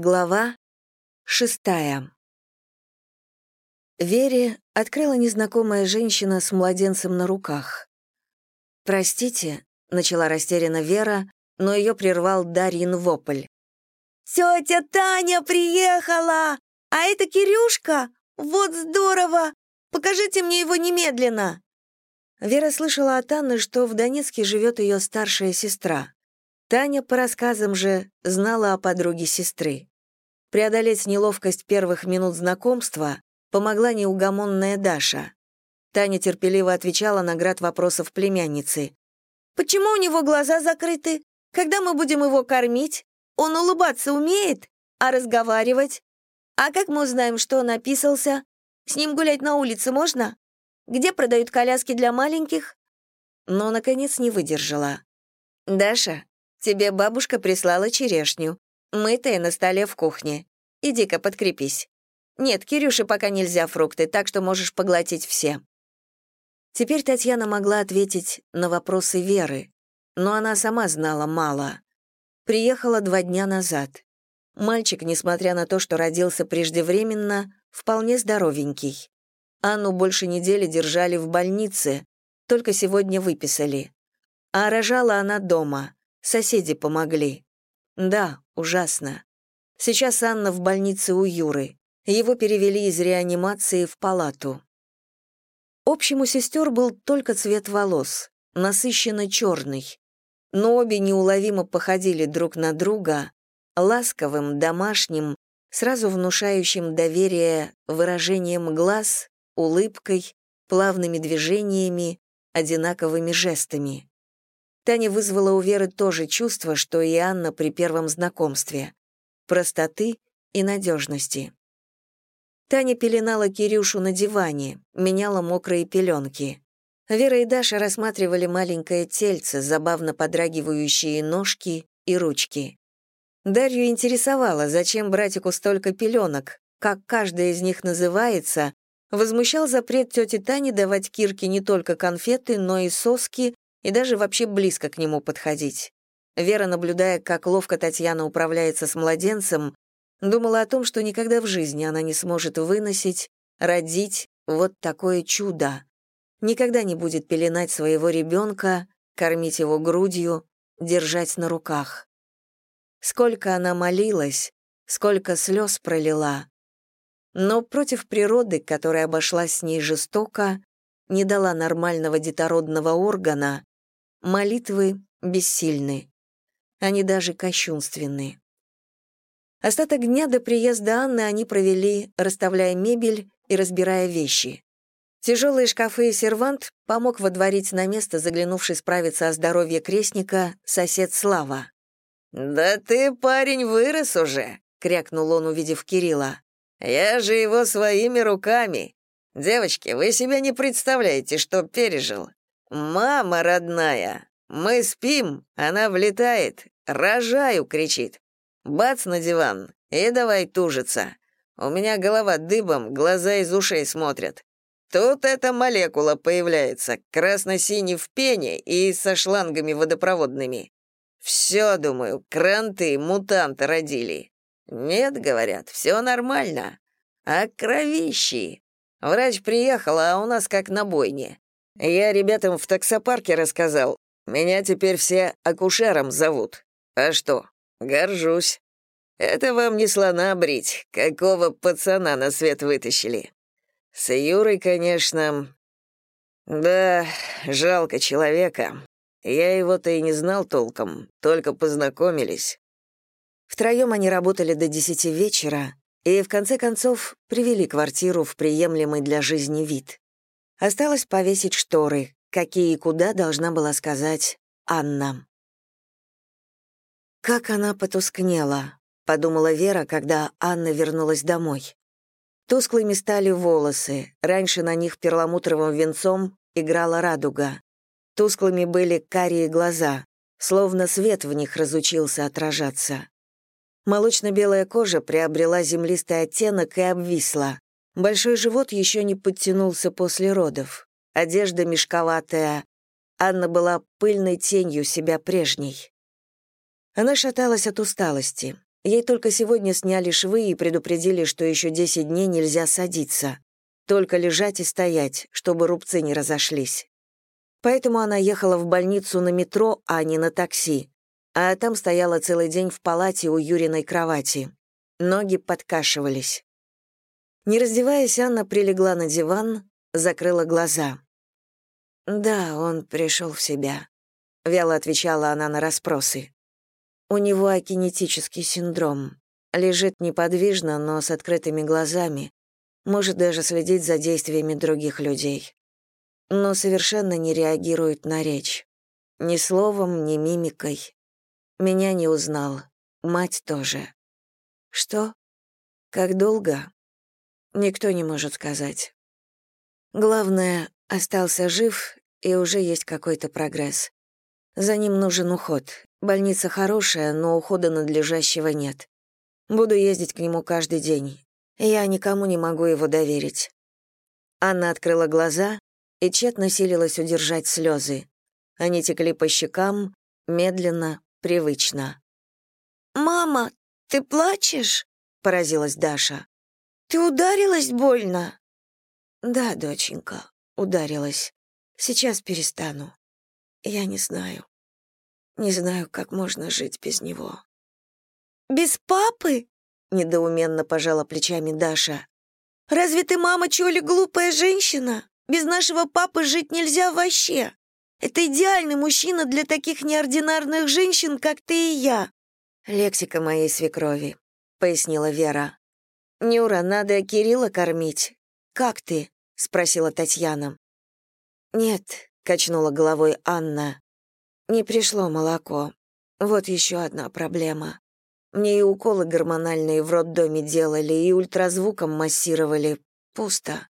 Глава шестая. Вере открыла незнакомая женщина с младенцем на руках. «Простите», — начала растерянно Вера, но ее прервал Дарьин вопль. «Тетя Таня приехала! А это Кирюшка? Вот здорово! Покажите мне его немедленно!» Вера слышала от Анны, что в Донецке живет ее старшая сестра. Таня, по рассказам же, знала о подруге сестры. Преодолеть неловкость первых минут знакомства помогла неугомонная Даша. Таня терпеливо отвечала на град вопросов племянницы. «Почему у него глаза закрыты? Когда мы будем его кормить? Он улыбаться умеет? А разговаривать? А как мы узнаем, что он описался? С ним гулять на улице можно? Где продают коляски для маленьких?» Но, наконец, не выдержала. «Даша, тебе бабушка прислала черешню, мытая на столе в кухне. Иди-ка подкрепись. Нет, Кирюше пока нельзя фрукты, так что можешь поглотить все». Теперь Татьяна могла ответить на вопросы Веры, но она сама знала мало. Приехала два дня назад. Мальчик, несмотря на то, что родился преждевременно, вполне здоровенький. Анну больше недели держали в больнице, только сегодня выписали. А рожала она дома, соседи помогли. Да, ужасно. Сейчас Анна в больнице у Юры. Его перевели из реанимации в палату. Общему сестер был только цвет волос, насыщенно черный. Но обе неуловимо походили друг на друга, ласковым, домашним, сразу внушающим доверие выражением глаз улыбкой, плавными движениями, одинаковыми жестами. Таня вызвала у Веры то же чувство, что и Анна при первом знакомстве — простоты и надежности. Таня пеленала Кирюшу на диване, меняла мокрые пеленки. Вера и Даша рассматривали маленькое тельце, забавно подрагивающие ножки и ручки. Дарью интересовало, зачем братику столько пеленок, как каждая из них называется возмущал запрет тети Тани давать Кирке не только конфеты, но и соски, и даже вообще близко к нему подходить. Вера, наблюдая, как ловко Татьяна управляется с младенцем, думала о том, что никогда в жизни она не сможет выносить, родить вот такое чудо. Никогда не будет пеленать своего ребенка, кормить его грудью, держать на руках. Сколько она молилась, сколько слез пролила, но против природы, которая обошлась с ней жестоко, не дала нормального детородного органа, молитвы бессильны. Они даже кощунственны. Остаток дня до приезда Анны они провели, расставляя мебель и разбирая вещи. Тяжелые шкафы и сервант помог водворить на место, заглянувший справиться о здоровье крестника, сосед Слава. «Да ты, парень, вырос уже!» — крякнул он, увидев Кирилла. Я же его своими руками. Девочки, вы себе не представляете, что пережил. Мама родная, мы спим, она влетает, рожаю, кричит. Бац на диван и давай тужиться. У меня голова дыбом, глаза из ушей смотрят. Тут эта молекула появляется, красно-синий в пене и со шлангами водопроводными. Все, думаю, кранты мутанты родили. «Нет, — говорят, — все нормально. А кровищи? Врач приехал, а у нас как на бойне. Я ребятам в таксопарке рассказал. Меня теперь все акушером зовут. А что? Горжусь. Это вам не слона брить, какого пацана на свет вытащили. С Юрой, конечно... Да, жалко человека. Я его-то и не знал толком, только познакомились. Втроем они работали до десяти вечера и, в конце концов, привели квартиру в приемлемый для жизни вид. Осталось повесить шторы, какие и куда должна была сказать Анна. «Как она потускнела», — подумала Вера, когда Анна вернулась домой. Тусклыми стали волосы, раньше на них перламутровым венцом играла радуга. Тусклыми были карие глаза, словно свет в них разучился отражаться. Молочно-белая кожа приобрела землистый оттенок и обвисла. Большой живот еще не подтянулся после родов. Одежда мешковатая. Анна была пыльной тенью себя прежней. Она шаталась от усталости. Ей только сегодня сняли швы и предупредили, что еще 10 дней нельзя садиться. Только лежать и стоять, чтобы рубцы не разошлись. Поэтому она ехала в больницу на метро, а не на такси. А там стояла целый день в палате у Юриной кровати. Ноги подкашивались. Не раздеваясь, Анна прилегла на диван, закрыла глаза. «Да, он пришел в себя», — вяло отвечала она на расспросы. У него акинетический синдром. Лежит неподвижно, но с открытыми глазами. Может даже следить за действиями других людей. Но совершенно не реагирует на речь. Ни словом, ни мимикой. Меня не узнал. Мать тоже. Что? Как долго? Никто не может сказать. Главное, остался жив, и уже есть какой-то прогресс. За ним нужен уход, Больница хорошая, но ухода надлежащего нет. Буду ездить к нему каждый день. Я никому не могу его доверить». Анна открыла глаза и тщетно силилась удержать слезы. Они текли по щекам, медленно, привычно. «Мама, ты плачешь?» — поразилась Даша. «Ты ударилась больно?» «Да, доченька, ударилась. Сейчас перестану. Я не знаю. Не знаю, как можно жить без него». «Без папы?» — недоуменно пожала плечами Даша. «Разве ты, мама, чё ли, глупая женщина? Без нашего папы жить нельзя вообще. Это идеальный мужчина для таких неординарных женщин, как ты и я». «Лексика моей свекрови», — пояснила Вера. «Нюра, надо Кирилла кормить. Как ты?» — спросила Татьяна. «Нет», — качнула головой Анна. Не пришло молоко. Вот еще одна проблема. Мне и уколы гормональные в роддоме делали, и ультразвуком массировали. Пусто.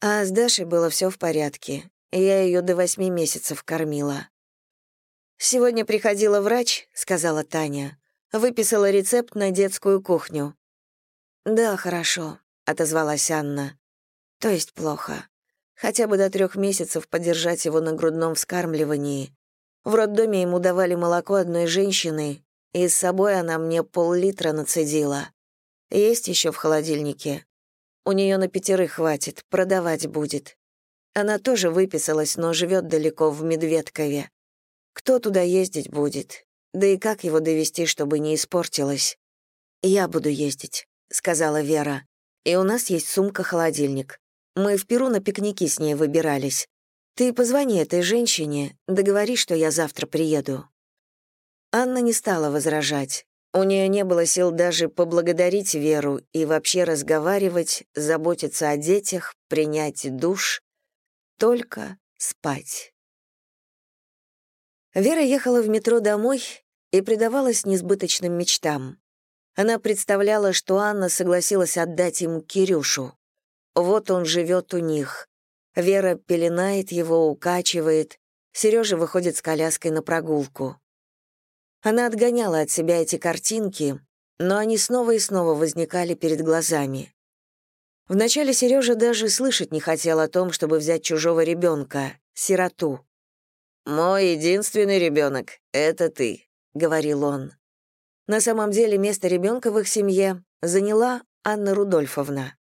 А с Дашей было все в порядке. Я ее до восьми месяцев кормила. «Сегодня приходила врач», — сказала Таня. Выписала рецепт на детскую кухню. «Да, хорошо», — отозвалась Анна. «То есть плохо. Хотя бы до трех месяцев подержать его на грудном вскармливании. В роддоме ему давали молоко одной женщины, и с собой она мне пол-литра нацедила. Есть еще в холодильнике. У нее на пятерых хватит, продавать будет. Она тоже выписалась, но живет далеко, в Медведкове. Кто туда ездить будет? Да и как его довести, чтобы не испортилось? «Я буду ездить», — сказала Вера. «И у нас есть сумка-холодильник. Мы в Перу на пикники с ней выбирались. Ты позвони этой женщине, договори, что я завтра приеду». Анна не стала возражать. У нее не было сил даже поблагодарить Веру и вообще разговаривать, заботиться о детях, принять душ. Только спать. Вера ехала в метро домой и предавалась несбыточным мечтам. Она представляла, что Анна согласилась отдать ему Кирюшу. Вот он живет у них, Вера пеленает его, укачивает. Сережа выходит с коляской на прогулку. Она отгоняла от себя эти картинки, но они снова и снова возникали перед глазами. Вначале Сережа даже слышать не хотел о том, чтобы взять чужого ребенка, сироту. «Мой единственный ребенок — это ты», — говорил он. На самом деле место ребенка в их семье заняла Анна Рудольфовна.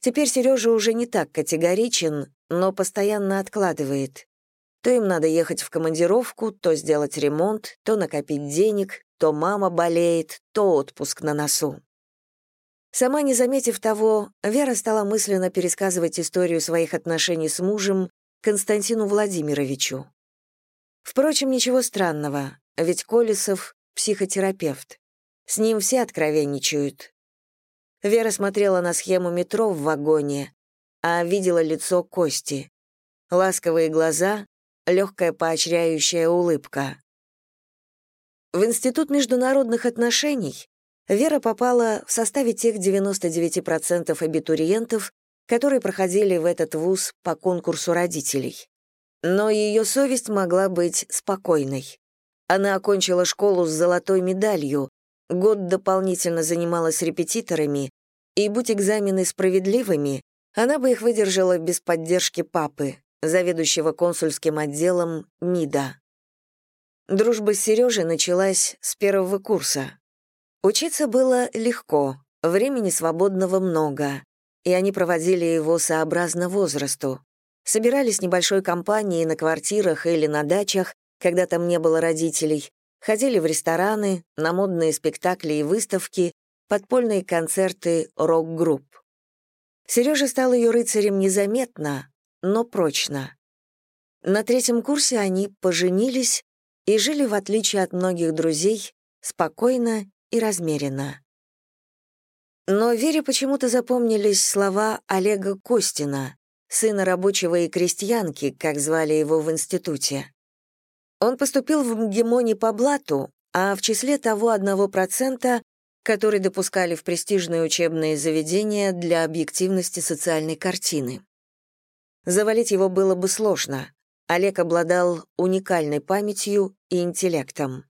Теперь Сережа уже не так категоричен, но постоянно откладывает. То им надо ехать в командировку, то сделать ремонт, то накопить денег, то мама болеет, то отпуск на носу. Сама не заметив того, Вера стала мысленно пересказывать историю своих отношений с мужем Константину Владимировичу. Впрочем, ничего странного, ведь Колесов — психотерапевт. С ним все откровенничают, Вера смотрела на схему метро в вагоне, а видела лицо Кости. Ласковые глаза, легкая поощряющая улыбка. В Институт международных отношений Вера попала в составе тех 99% абитуриентов, которые проходили в этот вуз по конкурсу родителей. Но ее совесть могла быть спокойной. Она окончила школу с золотой медалью, год дополнительно занималась репетиторами, и, будь экзамены справедливыми, она бы их выдержала без поддержки папы, заведующего консульским отделом МИДа. Дружба с Сережей началась с первого курса. Учиться было легко, времени свободного много, и они проводили его сообразно возрасту. Собирались небольшой компанией на квартирах или на дачах, когда там не было родителей, ходили в рестораны, на модные спектакли и выставки, подпольные концерты рок-групп. Сережа стал ее рыцарем незаметно, но прочно. На третьем курсе они поженились и жили, в отличие от многих друзей, спокойно и размеренно. Но Вере почему-то запомнились слова Олега Костина, сына рабочего и крестьянки, как звали его в институте. Он поступил в МГИМО по блату, а в числе того одного процента, который допускали в престижные учебные заведения для объективности социальной картины. Завалить его было бы сложно. Олег обладал уникальной памятью и интеллектом.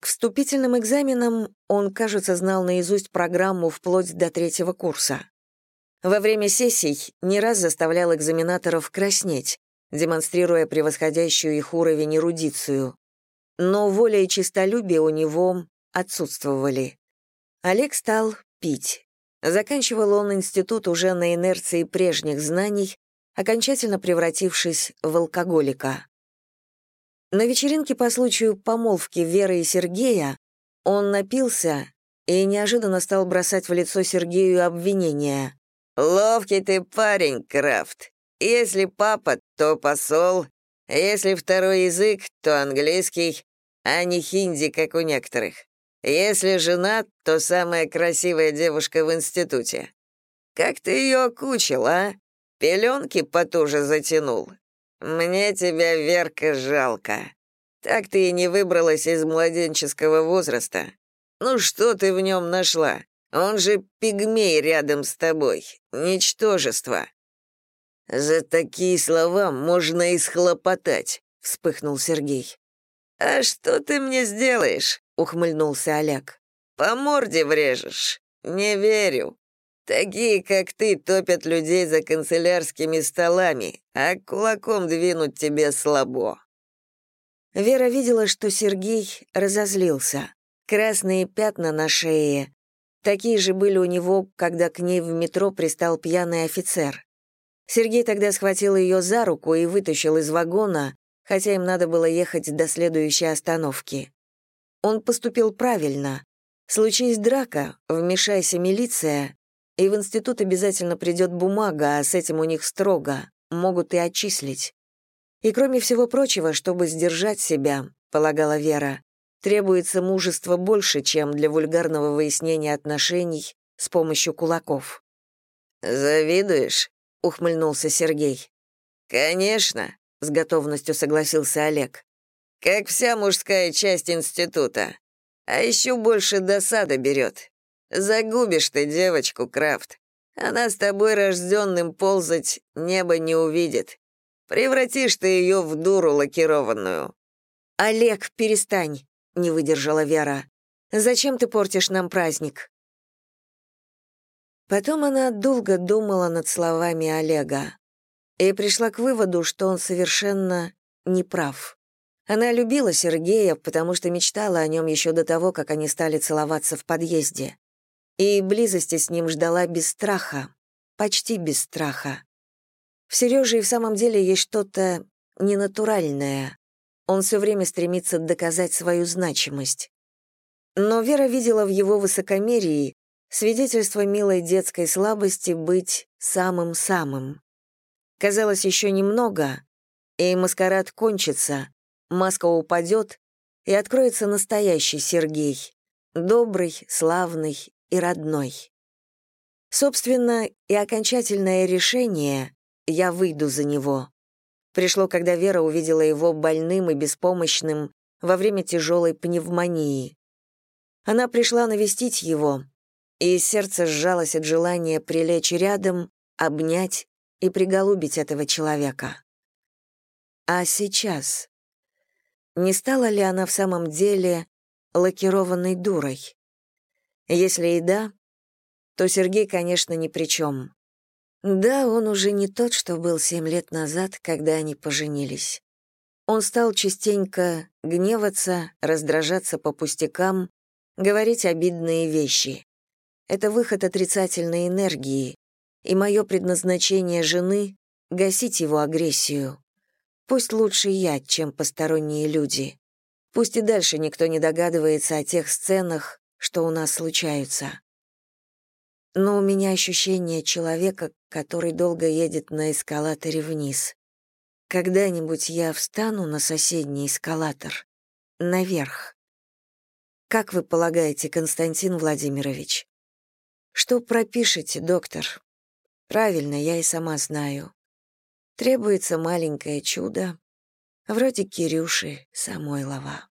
К вступительным экзаменам он, кажется, знал наизусть программу вплоть до третьего курса. Во время сессий не раз заставлял экзаменаторов краснеть, демонстрируя превосходящую их уровень эрудицию. Но воля и честолюбие у него отсутствовали. Олег стал пить. Заканчивал он институт уже на инерции прежних знаний, окончательно превратившись в алкоголика. На вечеринке по случаю помолвки Веры и Сергея он напился и неожиданно стал бросать в лицо Сергею обвинения. «Ловкий ты парень, Крафт. Если папа, то посол. Если второй язык, то английский, а не хинди, как у некоторых. Если жена, то самая красивая девушка в институте. Как ты ее окучил, а? Пеленки потуже затянул. «Мне тебя, Верка, жалко. Так ты и не выбралась из младенческого возраста. Ну что ты в нем нашла? Он же пигмей рядом с тобой, ничтожество». «За такие слова можно и схлопотать», — вспыхнул Сергей. «А что ты мне сделаешь?» — ухмыльнулся Олег. «По морде врежешь? Не верю. Такие, как ты, топят людей за канцелярскими столами, а кулаком двинуть тебе слабо». Вера видела, что Сергей разозлился. Красные пятна на шее. Такие же были у него, когда к ней в метро пристал пьяный офицер. Сергей тогда схватил ее за руку и вытащил из вагона, хотя им надо было ехать до следующей остановки. Он поступил правильно. Случись драка, вмешайся милиция, и в институт обязательно придет бумага, а с этим у них строго, могут и отчислить. И кроме всего прочего, чтобы сдержать себя, полагала Вера, требуется мужество больше, чем для вульгарного выяснения отношений с помощью кулаков. «Завидуешь?» — ухмыльнулся Сергей. «Конечно», — с готовностью согласился Олег. «Как вся мужская часть института. А еще больше досада берет. Загубишь ты девочку, Крафт. Она с тобой рожденным ползать небо не увидит. Превратишь ты ее в дуру лакированную». «Олег, перестань», — не выдержала Вера. «Зачем ты портишь нам праздник?» Потом она долго думала над словами Олега и пришла к выводу, что он совершенно не прав. Она любила Сергея, потому что мечтала о нем еще до того, как они стали целоваться в подъезде и близости с ним ждала без страха, почти без страха. В Сереже и в самом деле есть что-то ненатуральное. Он все время стремится доказать свою значимость. Но Вера видела в его высокомерии свидетельство милой детской слабости быть самым-самым. Казалось, еще немного, и маскарад кончится, маска упадет, и откроется настоящий Сергей, добрый, славный и родной. Собственно, и окончательное решение «я выйду за него» пришло, когда Вера увидела его больным и беспомощным во время тяжелой пневмонии. Она пришла навестить его, и сердце сжалось от желания прилечь рядом, обнять и приголубить этого человека. А сейчас? Не стала ли она в самом деле лакированной дурой? Если и да, то Сергей, конечно, ни при чем. Да, он уже не тот, что был семь лет назад, когда они поженились. Он стал частенько гневаться, раздражаться по пустякам, говорить обидные вещи. Это выход отрицательной энергии, и мое предназначение жены — гасить его агрессию. Пусть лучше я, чем посторонние люди. Пусть и дальше никто не догадывается о тех сценах, что у нас случаются. Но у меня ощущение человека, который долго едет на эскалаторе вниз. Когда-нибудь я встану на соседний эскалатор, наверх. Как вы полагаете, Константин Владимирович? Что пропишете, доктор? Правильно, я и сама знаю. Требуется маленькое чудо, вроде Кирюши Самойлова.